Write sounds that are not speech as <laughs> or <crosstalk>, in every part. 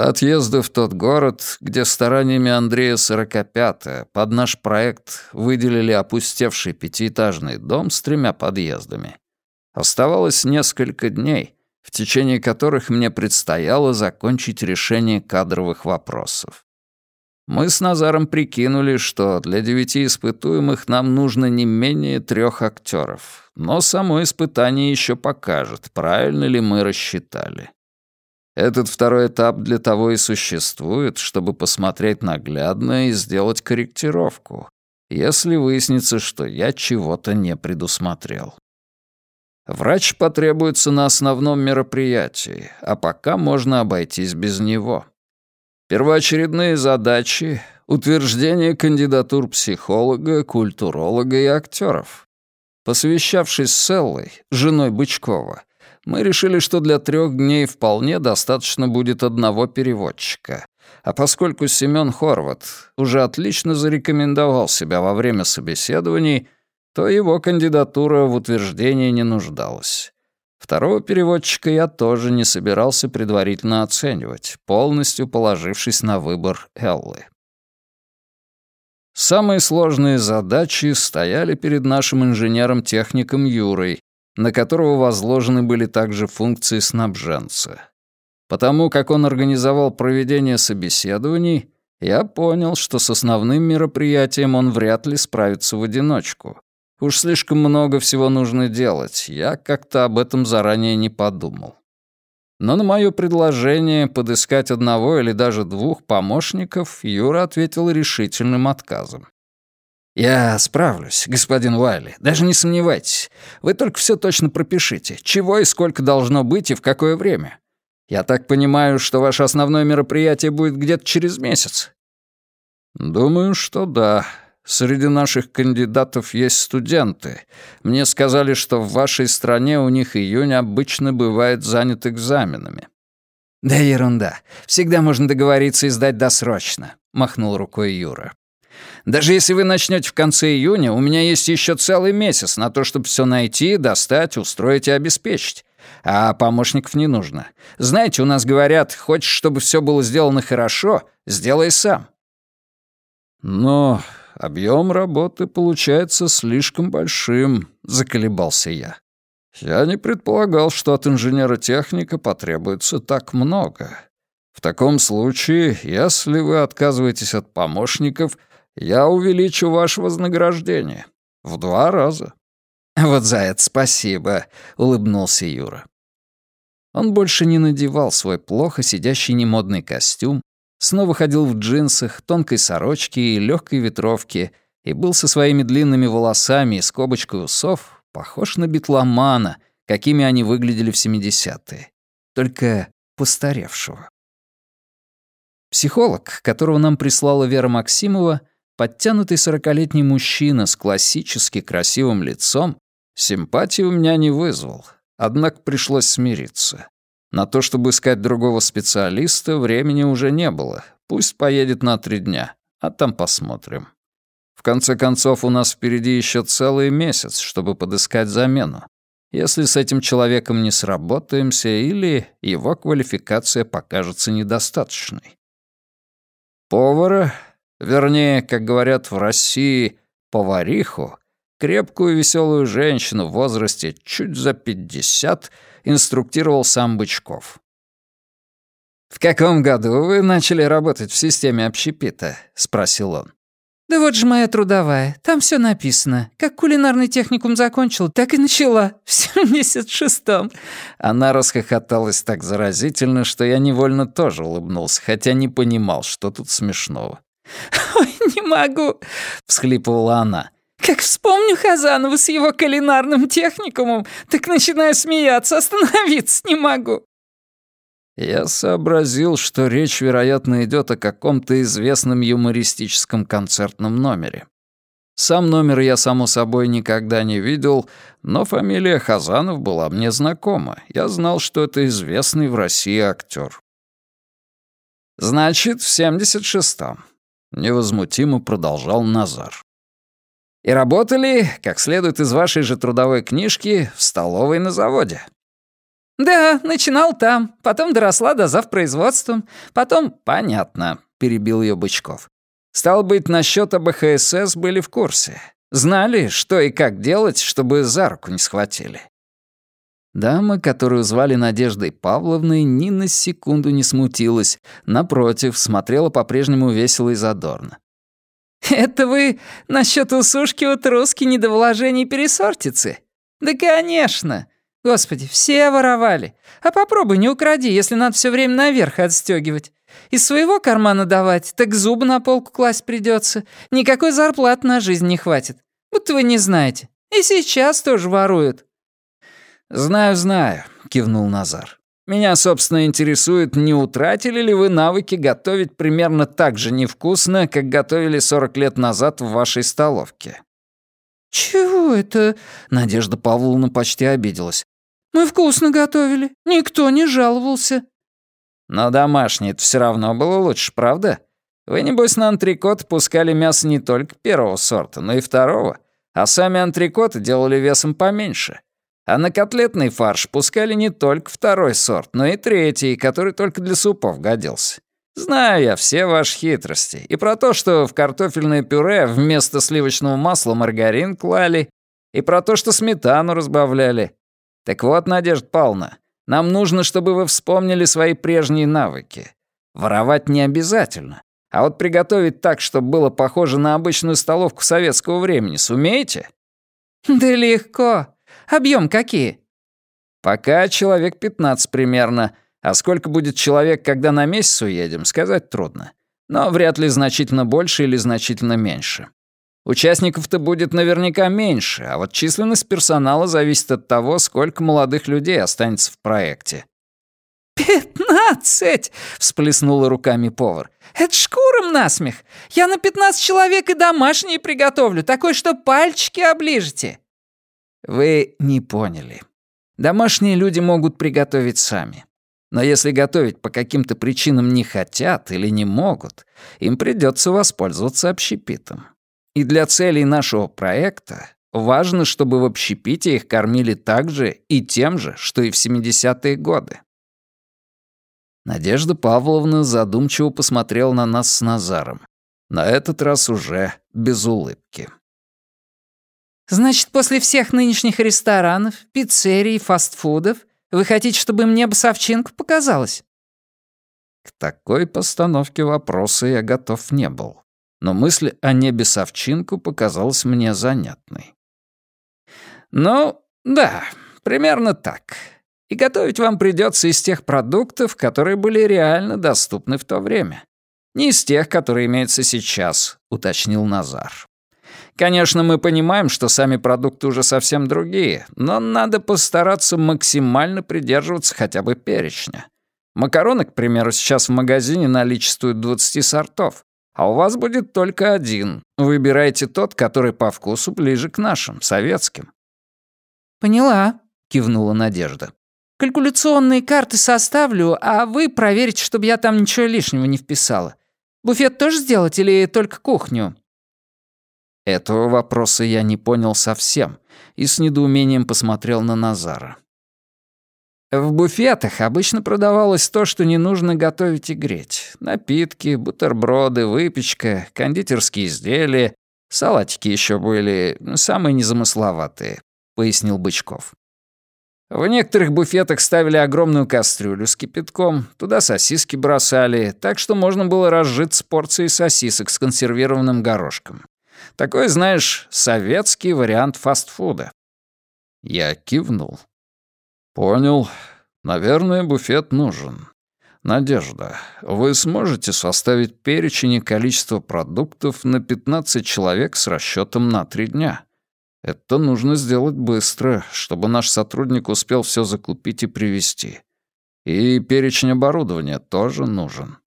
До отъезда в тот город, где стараниями Андрея Сорокопята под наш проект выделили опустевший пятиэтажный дом с тремя подъездами, оставалось несколько дней, в течение которых мне предстояло закончить решение кадровых вопросов. Мы с Назаром прикинули, что для девяти испытуемых нам нужно не менее трех актеров, но само испытание еще покажет, правильно ли мы рассчитали. Этот второй этап для того и существует, чтобы посмотреть наглядно и сделать корректировку, если выяснится, что я чего-то не предусмотрел. Врач потребуется на основном мероприятии, а пока можно обойтись без него. Первоочередные задачи — утверждение кандидатур психолога, культуролога и актеров. Посвящавшись с женой Бычкова, мы решили, что для трех дней вполне достаточно будет одного переводчика. А поскольку Семён Хорват уже отлично зарекомендовал себя во время собеседований, то его кандидатура в утверждении не нуждалась. Второго переводчика я тоже не собирался предварительно оценивать, полностью положившись на выбор Эллы. Самые сложные задачи стояли перед нашим инженером-техником Юрой, на которого возложены были также функции снабженца. Потому как он организовал проведение собеседований, я понял, что с основным мероприятием он вряд ли справится в одиночку. Уж слишком много всего нужно делать, я как-то об этом заранее не подумал. Но на мое предложение подыскать одного или даже двух помощников Юра ответил решительным отказом. «Я справлюсь, господин Уайли, даже не сомневайтесь. Вы только все точно пропишите, чего и сколько должно быть и в какое время. Я так понимаю, что ваше основное мероприятие будет где-то через месяц?» «Думаю, что да. Среди наших кандидатов есть студенты. Мне сказали, что в вашей стране у них июнь обычно бывает занят экзаменами». «Да ерунда. Всегда можно договориться и сдать досрочно», — махнул рукой Юра. Даже если вы начнете в конце июня, у меня есть еще целый месяц на то, чтобы все найти, достать, устроить и обеспечить. А помощников не нужно. Знаете, у нас говорят, хочешь, чтобы все было сделано хорошо, сделай сам. Но объем работы получается слишком большим, заколебался я. Я не предполагал, что от инженера-техника потребуется так много. В таком случае, если вы отказываетесь от помощников — я увеличу ваше вознаграждение. В два раза». «Вот за это спасибо», — улыбнулся Юра. Он больше не надевал свой плохо сидящий немодный костюм, снова ходил в джинсах, тонкой сорочке и легкой ветровке и был со своими длинными волосами и скобочкой усов похож на битломана, какими они выглядели в 70-е, только постаревшего. Психолог, которого нам прислала Вера Максимова, Подтянутый сорокалетний мужчина с классически красивым лицом симпатии у меня не вызвал, однако пришлось смириться. На то, чтобы искать другого специалиста, времени уже не было. Пусть поедет на три дня, а там посмотрим. В конце концов, у нас впереди еще целый месяц, чтобы подыскать замену. Если с этим человеком не сработаемся или его квалификация покажется недостаточной. Повара Вернее, как говорят в России, повариху, крепкую веселую женщину в возрасте чуть за пятьдесят, инструктировал сам Бычков. «В каком году вы начали работать в системе общепита?» — спросил он. «Да вот же моя трудовая, там все написано. Как кулинарный техникум закончил, так и начала. <laughs> В семьдесят шестом». Она расхохоталась так заразительно, что я невольно тоже улыбнулся, хотя не понимал, что тут смешного. <laughs> «Ой, не могу!» — всхлипывала она. «Как вспомню Хазанова с его кулинарным техникумом, так начинаю смеяться, остановиться не могу». Я сообразил, что речь, вероятно, идет о каком-то известном юмористическом концертном номере. Сам номер я, само собой, никогда не видел, но фамилия Хазанов была мне знакома. Я знал, что это известный в России актер. «Значит, в 76-м. Невозмутимо продолжал Назар. «И работали, как следует из вашей же трудовой книжки, в столовой на заводе». «Да, начинал там, потом доросла до завпроизводством, потом...» «Понятно», — перебил ее Бычков. «Стало быть, насчет АБХСС были в курсе. Знали, что и как делать, чтобы за руку не схватили». Дама, которую звали Надеждой Павловной, ни на секунду не смутилась. Напротив, смотрела по-прежнему весело и задорно. «Это вы насчет усушки утруски недовложений пересортицы?» «Да, конечно. Господи, все воровали. А попробуй не укради, если надо все время наверх отстегивать. Из своего кармана давать, так зубы на полку класть придется. Никакой зарплаты на жизнь не хватит. Будто вы не знаете. И сейчас тоже воруют». «Знаю, знаю», — кивнул Назар. «Меня, собственно, интересует, не утратили ли вы навыки готовить примерно так же невкусно, как готовили 40 лет назад в вашей столовке?» «Чего это?» — Надежда Павловна почти обиделась. Мы вкусно готовили, никто не жаловался». «Но домашнее это все равно было лучше, правда? Вы, небось, на антрикот пускали мясо не только первого сорта, но и второго, а сами антрикоты делали весом поменьше. А на котлетный фарш пускали не только второй сорт, но и третий, который только для супов годился. Знаю я все ваши хитрости. И про то, что в картофельное пюре вместо сливочного масла маргарин клали, и про то, что сметану разбавляли. Так вот, Надежда Павловна, нам нужно, чтобы вы вспомнили свои прежние навыки. Воровать не обязательно. А вот приготовить так, чтобы было похоже на обычную столовку советского времени, сумеете? Да легко. Объем какие? Пока человек 15 примерно. А сколько будет человек, когда на месяц уедем, сказать трудно. Но вряд ли значительно больше или значительно меньше. Участников-то будет наверняка меньше, а вот численность персонала зависит от того, сколько молодых людей останется в проекте. «Пятнадцать!» — всплеснула руками повар. «Это шкуром насмех! Я на пятнадцать человек и домашние приготовлю, такой, что пальчики оближете!» Вы не поняли. Домашние люди могут приготовить сами. Но если готовить по каким-то причинам не хотят или не могут, им придется воспользоваться общепитом. И для целей нашего проекта важно, чтобы в общепите их кормили так же и тем же, что и в 70-е годы. Надежда Павловна задумчиво посмотрела на нас с Назаром. На этот раз уже без улыбки. «Значит, после всех нынешних ресторанов, пиццерий, фастфудов вы хотите, чтобы мне басовчинку показалось?» К такой постановке вопроса я готов не был но мысль о небе Савчинку показалась мне занятной. «Ну, да, примерно так. И готовить вам придется из тех продуктов, которые были реально доступны в то время. Не из тех, которые имеются сейчас», — уточнил Назар. «Конечно, мы понимаем, что сами продукты уже совсем другие, но надо постараться максимально придерживаться хотя бы перечня. Макароны, к примеру, сейчас в магазине наличествуют 20 сортов, а у вас будет только один. Выбирайте тот, который по вкусу ближе к нашим, советским». «Поняла», — кивнула Надежда. «Калькуляционные карты составлю, а вы проверите, чтобы я там ничего лишнего не вписала. Буфет тоже сделать или только кухню?» Этого вопроса я не понял совсем и с недоумением посмотрел на Назара. В буфетах обычно продавалось то, что не нужно готовить и греть. Напитки, бутерброды, выпечка, кондитерские изделия. Салатики еще были самые незамысловатые, пояснил Бычков. В некоторых буфетах ставили огромную кастрюлю с кипятком, туда сосиски бросали, так что можно было разжиться порцией сосисок с консервированным горошком. Такой, знаешь, советский вариант фастфуда. Я кивнул. «Понял. Наверное, буфет нужен. Надежда, вы сможете составить перечень и количество продуктов на 15 человек с расчетом на три дня? Это нужно сделать быстро, чтобы наш сотрудник успел все закупить и привезти. И перечень оборудования тоже нужен».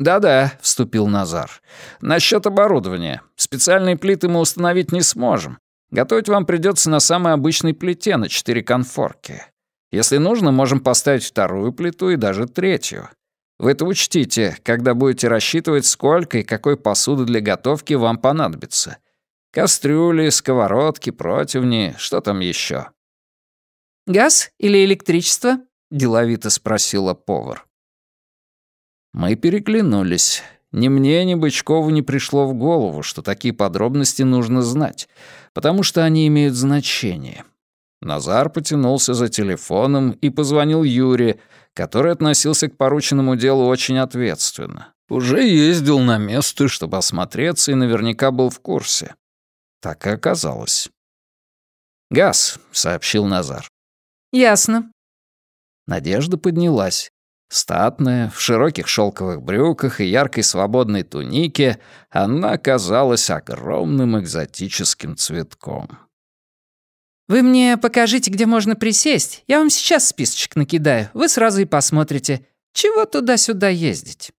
«Да-да», — вступил Назар. «Насчет оборудования. Специальные плиты мы установить не сможем. Готовить вам придется на самой обычной плите на четыре конфорки. Если нужно, можем поставить вторую плиту и даже третью. Вы это учтите, когда будете рассчитывать, сколько и какой посуды для готовки вам понадобится. Кастрюли, сковородки, противни, что там еще? «Газ или электричество?» — деловито спросила повар. Мы переглянулись. Ни мне, ни Бычкову не пришло в голову, что такие подробности нужно знать, потому что они имеют значение. Назар потянулся за телефоном и позвонил Юре, который относился к порученному делу очень ответственно. Уже ездил на место, чтобы осмотреться, и наверняка был в курсе. Так и оказалось. «Газ», — сообщил Назар. «Ясно». Надежда поднялась. Статная, в широких шелковых брюках и яркой свободной тунике, она казалась огромным экзотическим цветком. «Вы мне покажите, где можно присесть. Я вам сейчас списочек накидаю. Вы сразу и посмотрите. Чего туда-сюда ездить?»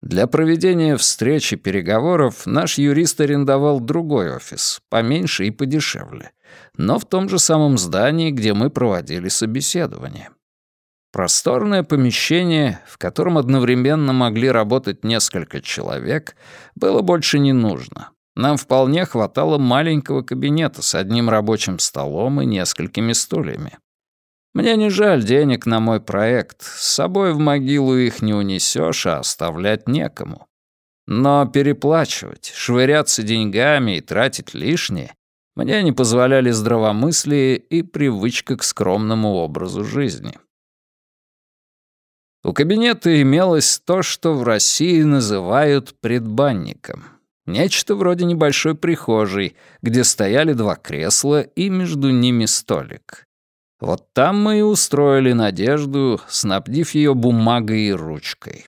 Для проведения встреч и переговоров наш юрист арендовал другой офис, поменьше и подешевле, но в том же самом здании, где мы проводили собеседование. Просторное помещение, в котором одновременно могли работать несколько человек, было больше не нужно. Нам вполне хватало маленького кабинета с одним рабочим столом и несколькими стульями. Мне не жаль денег на мой проект. С собой в могилу их не унесешь, а оставлять некому. Но переплачивать, швыряться деньгами и тратить лишнее мне не позволяли здравомыслие и привычка к скромному образу жизни. У кабинета имелось то, что в России называют предбанником. Нечто вроде небольшой прихожей, где стояли два кресла и между ними столик. Вот там мы и устроили Надежду, снабдив ее бумагой и ручкой.